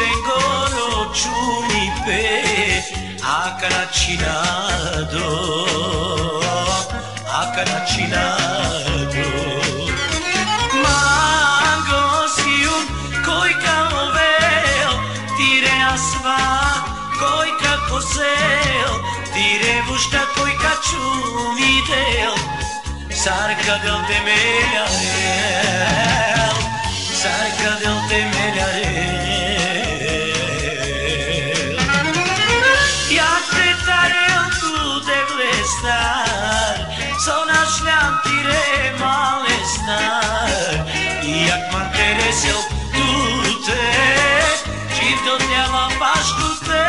Tengo no tengono ciumipe acaracinato, acaracinato. Mango si un coi camoveo, tire asva, coi cacoseo, tire vušta coi caciumiteo, sarca del temeriarel, sarca del temeriarel. star Son ashlam tire male star Jak man teresel tute Čivdo tjava paškute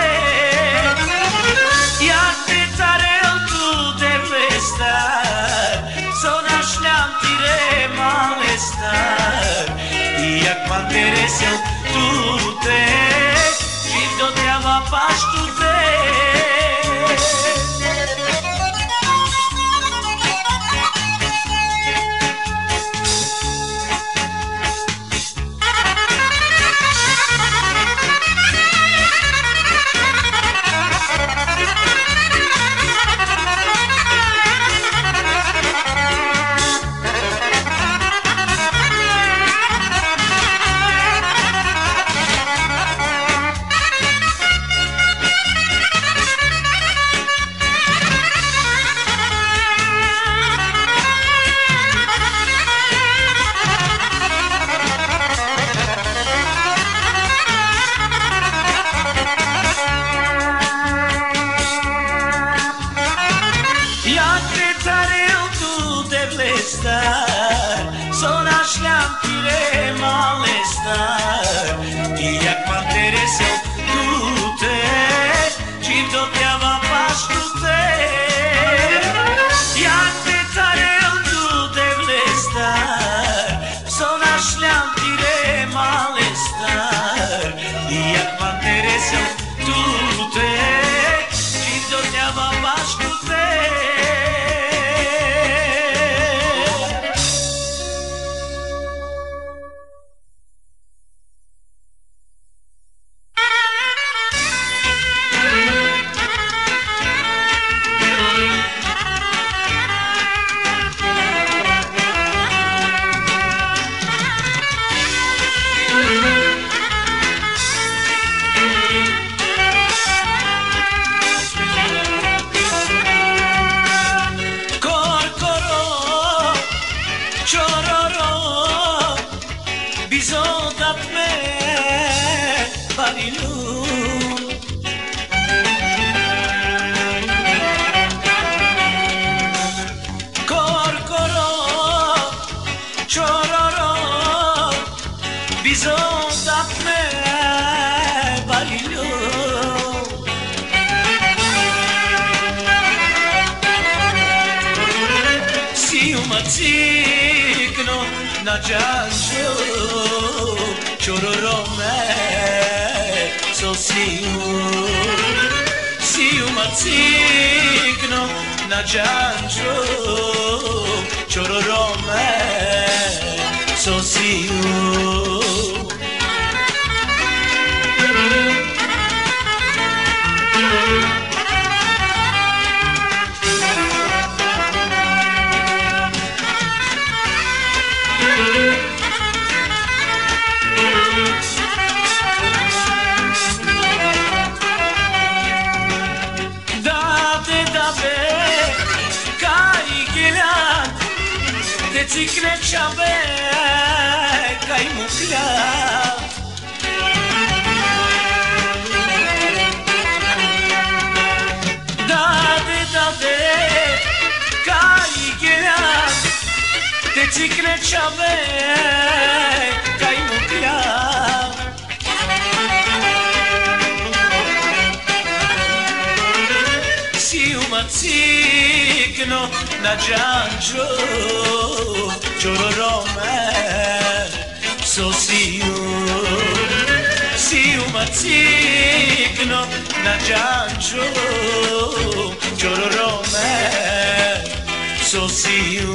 Jak te tarel tute festar Son ti tire male star Jak man teresel tute Čivdo tjava paškute sono lasciam chi le malestar, ti acquantere sei kla Te cikre qabe kaj mu kla Si u ma cikno na giangio chororome eh, so siu siu mazzigno na giangio chororome eh, so siu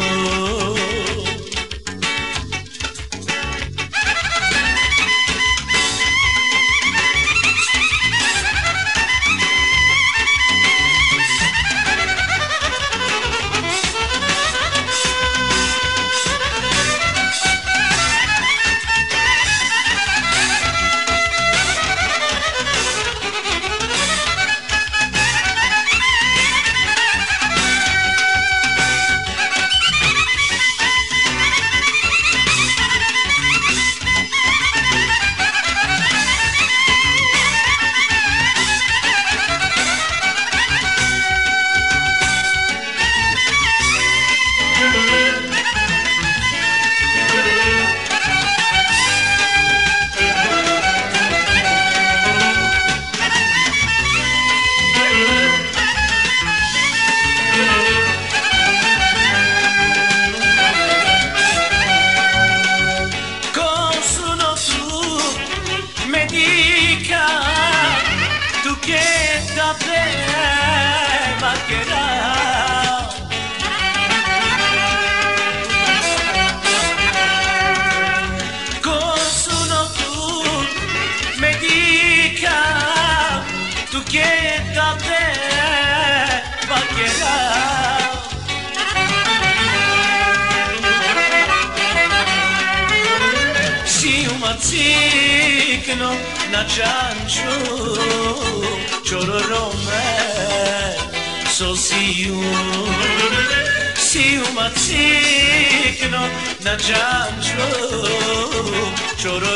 نجم شو. چورو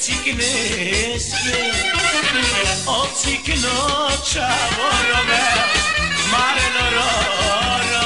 τσικνέσκε Ο τσικνό τσαβόρο με Μάρε λορόρο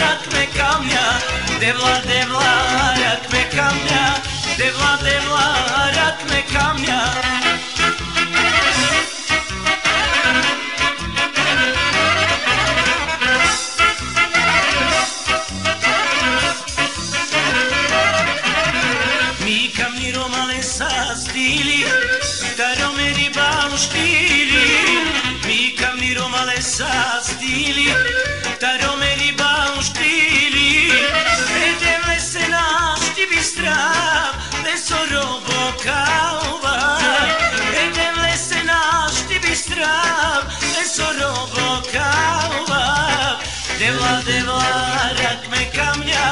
rat me kamnia Devla, devla, rat me kamnia Devla, devla, rat me kamnia Devla, devla, rak me kamja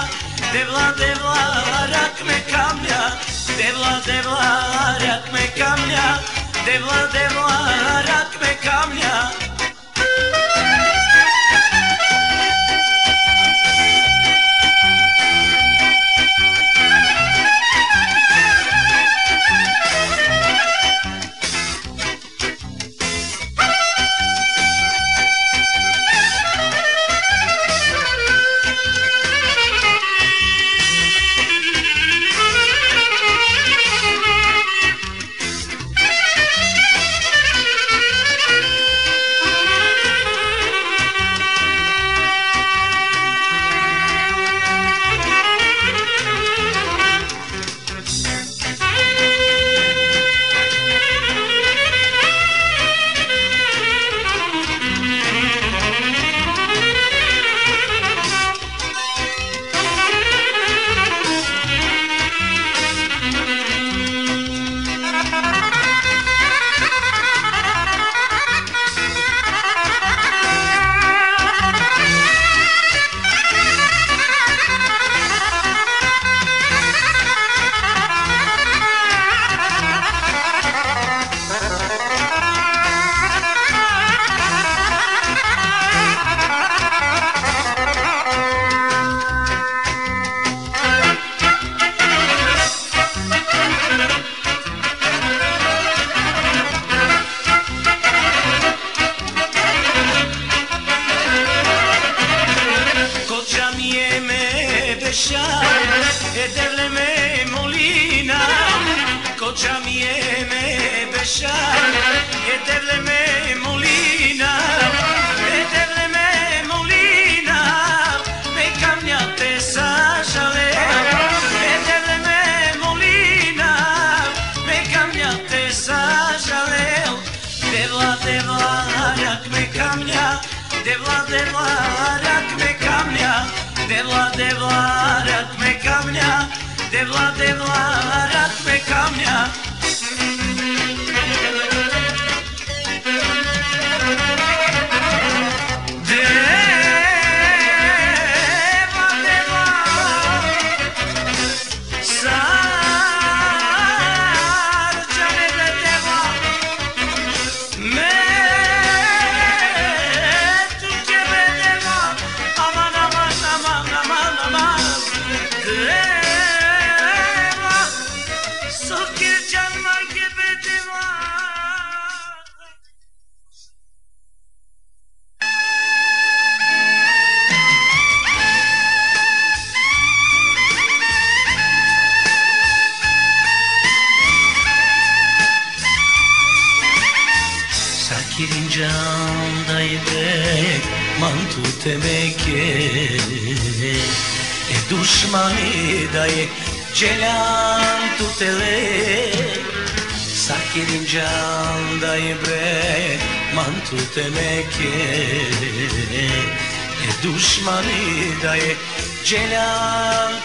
Devla, devla, rak me kamja Devla, devla, rak me kamja Devla, devla, rak me kamja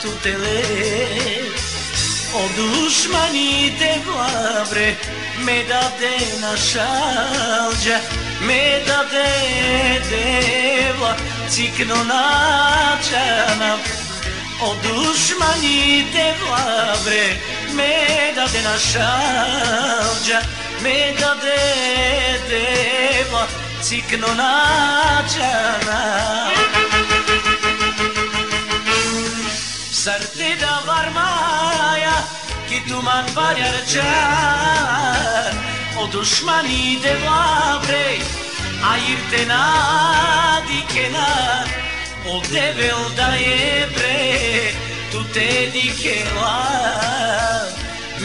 tutele O dușmanii vlabre Me da de nașalge Me da de devla Cikno načana O dușmanii vlabre Me da de nașalge Me da de devla Cikno načana da varmaya Ki duman var yaracak O düşmanı deva bre Ayırt nadi kenar O devel da je Tu te dikela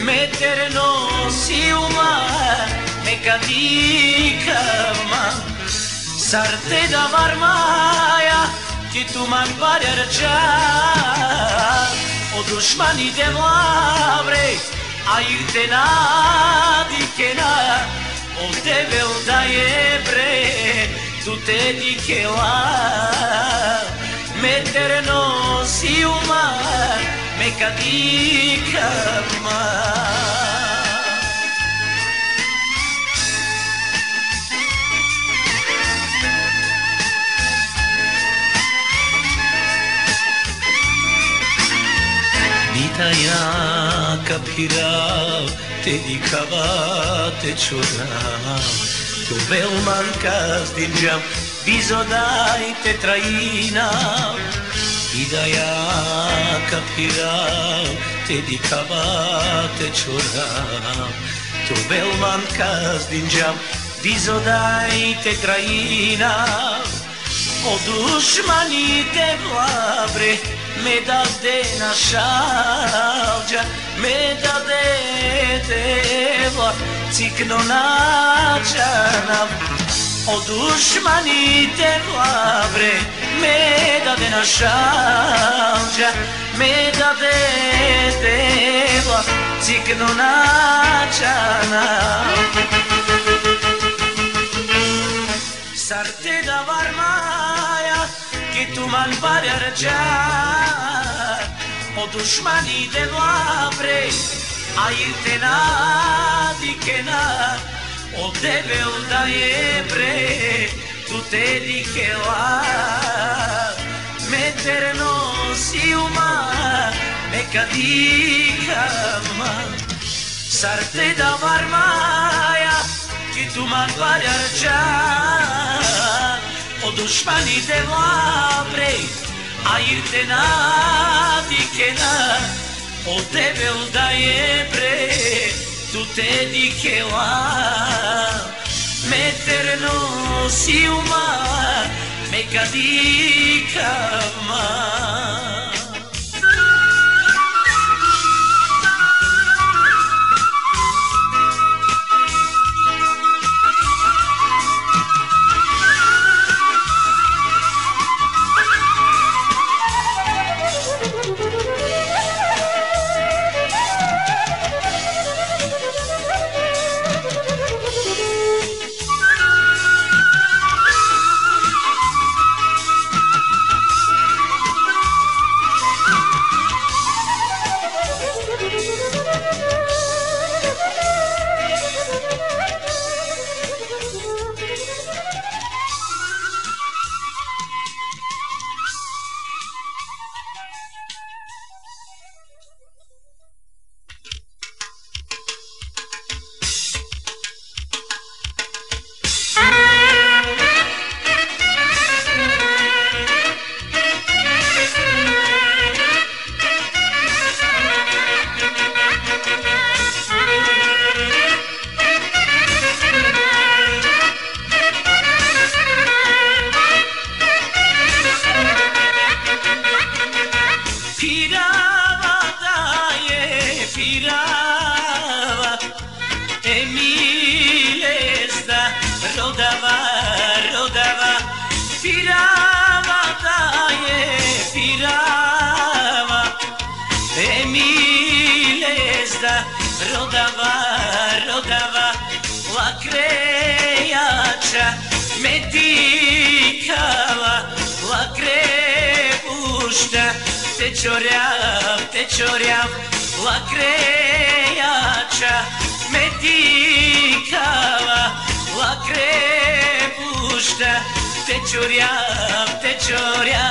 Meter nosi umar Neka dikama Sar te da varmaya Ki duman var yaracak O düşman idem avre Ayırt enadi kenar Ovde velda je bre Tu te dikela Meter nosi umar Meka dikama नया कफिरा te-i cavate ciornam Tu veu mancas din geam Vizo dai te traina. Idaia capirau Te-i cavate ciornam Tu veu mancas din geam Vizo dai te traina. O dușmanii te vlabre me dade na šalđa, me dadete vla, cikno načana. O dušmanite vlabre, me dade na šalđa, me dadete vla, cikno načana. Sarte Ki tu man pare arăgeat O dușmanii de noapte Ai tena dikena O debel da ebre Tu te dikela Meterno si uma Me kadikama Sarte da varmaja Ki tu man pare arăgeat O dușmanii de noapte Air te nadikena O debel da ebre Tu te dikela Meterno si uma Me Bilezda, Rodava, Rodava, Lakrejača, Medikava, Lakrebušta, Pečorjav, Pečorjav, Lakrejača, Medikava, Lakrebušta, Pečorjav, Pečorjav.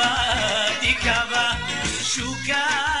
Emileza dikava, dikava Šuka